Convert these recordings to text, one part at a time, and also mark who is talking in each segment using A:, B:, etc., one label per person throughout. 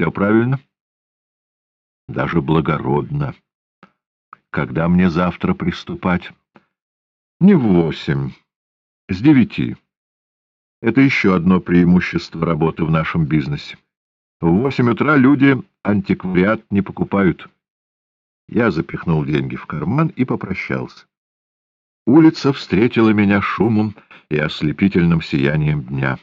A: Все правильно? Даже благородно. Когда мне завтра приступать? Не в восемь, с девяти. Это еще одно преимущество работы в нашем бизнесе. В восемь утра люди антиквариат не покупают. Я запихнул деньги в карман и попрощался. Улица встретила меня шумом и ослепительным сиянием дня.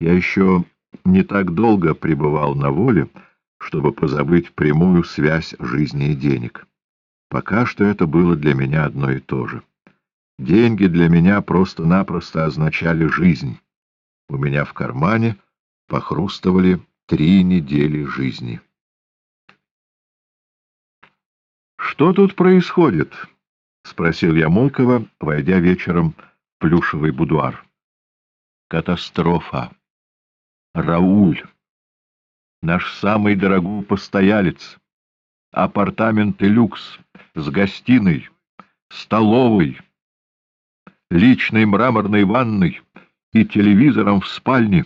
A: Я еще не так долго пребывал на воле, чтобы позабыть прямую связь жизни и денег. Пока что это было для меня одно и то же. Деньги для меня просто-напросто означали жизнь. У меня в кармане похрустывали три недели жизни. «Что тут происходит?» — спросил я Молкова, войдя вечером в плюшевый будуар. «Катастрофа! Рауль! Наш самый дорогой постоялец! Апартаменты люкс с гостиной, столовой, личной мраморной ванной и телевизором в спальне.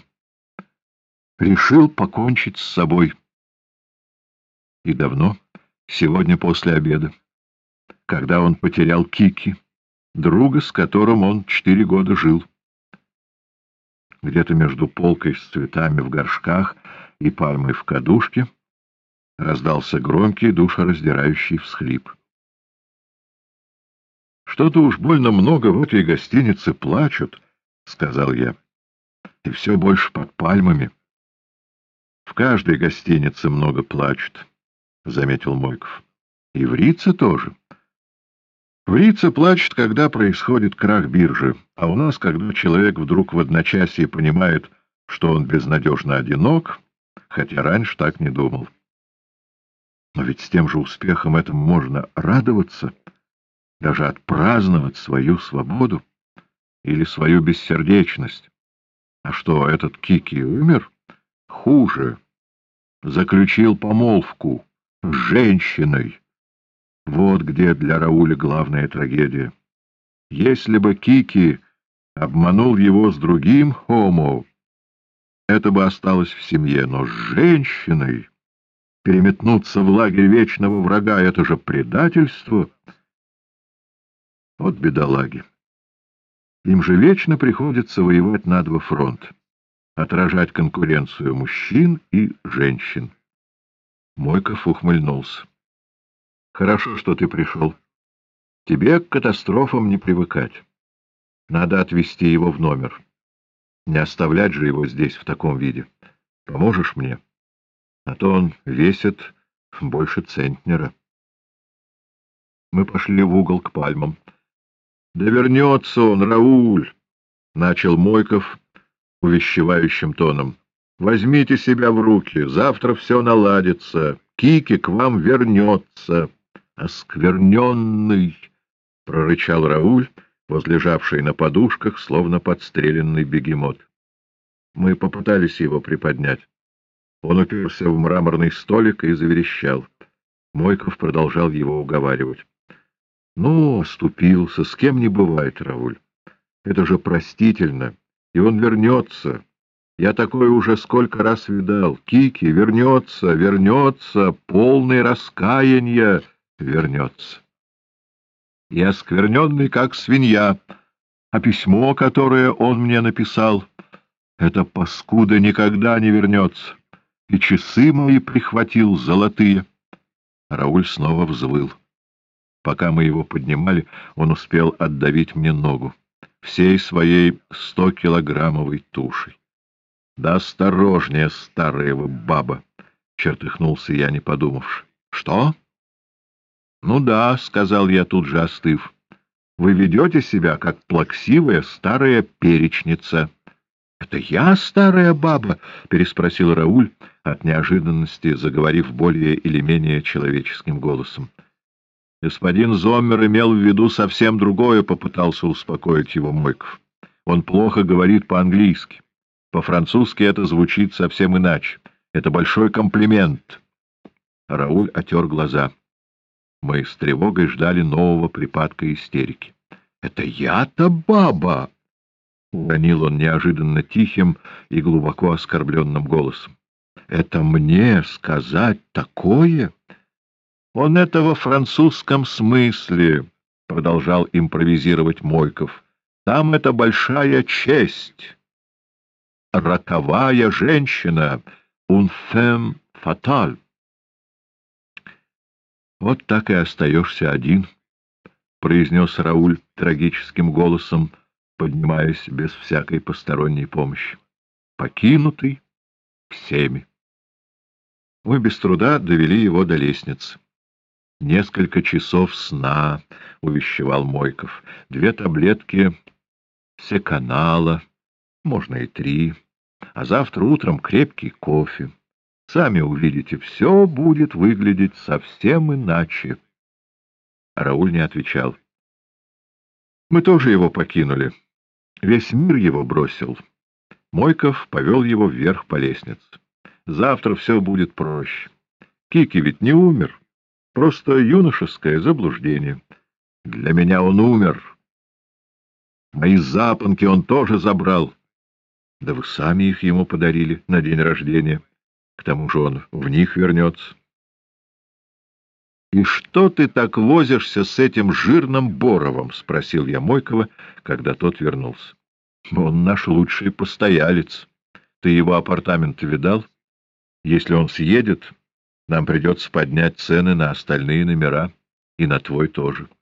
A: Решил покончить с собой. И давно, сегодня после обеда, когда он потерял Кики, друга, с которым он четыре года жил. Где-то между полкой с цветами в горшках и пальмой в кадушке раздался громкий душераздирающий всхлип. Что-то уж больно много в этой гостинице плачут, — сказал я. И все больше под пальмами. В каждой гостинице много плачут, — заметил Мойков. И в Рице тоже. В Рице плачет, когда происходит крах биржи, а у нас, когда человек вдруг в одночасье понимает, что он безнадежно одинок, хотя раньше так не думал. Но ведь с тем же успехом этому можно радоваться — даже отпраздновать свою свободу или свою бессердечность. А что, этот Кики умер? Хуже. Заключил помолвку с женщиной. Вот где для Рауля главная трагедия. Если бы Кики обманул его с другим хомо, это бы осталось в семье, но с женщиной переметнуться в лагерь вечного врага — это же предательство — вот бедолаги. Им же вечно приходится воевать на два фронта, отражать конкуренцию мужчин и женщин. Мойков ухмыльнулся. — Хорошо, что ты пришел. Тебе к катастрофам не привыкать. Надо отвезти его в номер. Не оставлять же его здесь в таком виде. Поможешь мне? А то он весит больше центнера. Мы пошли в угол к пальмам. Да вернется он, Рауль, — начал Мойков увещевающим тоном. — Возьмите себя в руки, завтра все наладится, Кики к вам вернется. — Оскверненный, — прорычал Рауль, возлежавший на подушках, словно подстреленный бегемот. Мы попытались его приподнять. Он уперся в мраморный столик и заверещал. Мойков продолжал его уговаривать. Ну, оступился, с кем не бывает, Рауль. Это же простительно, и он вернется. Я такое уже сколько раз видал. Кики вернется, вернется, полный раскаяния вернется. Я оскверненный, как свинья, а письмо, которое он мне написал, это паскуда никогда не вернется. И часы мои прихватил золотые. Рауль снова взвыл. Пока мы его поднимали, он успел отдавить мне ногу всей своей стокилограммовой тушей. — Да осторожнее, старая вы баба! — чертыхнулся я, не подумавши. — Что? — Ну да, — сказал я тут же, остыв. — Вы ведете себя, как плаксивая старая перечница. — Это я, старая баба? — переспросил Рауль, от неожиданности заговорив более или менее человеческим голосом. Господин Зоммер имел в виду совсем другое, попытался успокоить его Мойков. Он плохо говорит по-английски. По-французски это звучит совсем иначе. Это большой комплимент. Рауль отер глаза. Мы с тревогой ждали нового припадка истерики. — Это я-то баба! — уронил он неожиданно тихим и глубоко оскорбленным голосом. — Это мне сказать такое? Он это во французском смысле, — продолжал импровизировать Мойков. Там это большая честь. Роковая женщина, un femme fatale. Вот так и остаешься один, — произнес Рауль трагическим голосом, поднимаясь без всякой посторонней помощи. Покинутый всеми. Мы без труда довели его до лестницы. Несколько часов сна, — увещевал Мойков, — две таблетки секанала, можно и три, а завтра утром крепкий кофе. Сами увидите, все будет выглядеть совсем иначе. Рауль не отвечал. Мы тоже его покинули. Весь мир его бросил. Мойков повел его вверх по лестнице. Завтра все будет проще. Кики ведь не умер. Просто юношеское заблуждение. Для меня он умер. Мои запонки он тоже забрал. Да вы сами их ему подарили на день рождения. К тому же он в них вернется. — И что ты так возишься с этим жирным Боровым? — спросил я Мойкова, когда тот вернулся. — Он наш лучший постоялец. Ты его апартаменты видал? Если он съедет, нам придется поднять цены на остальные номера, и на твой тоже. —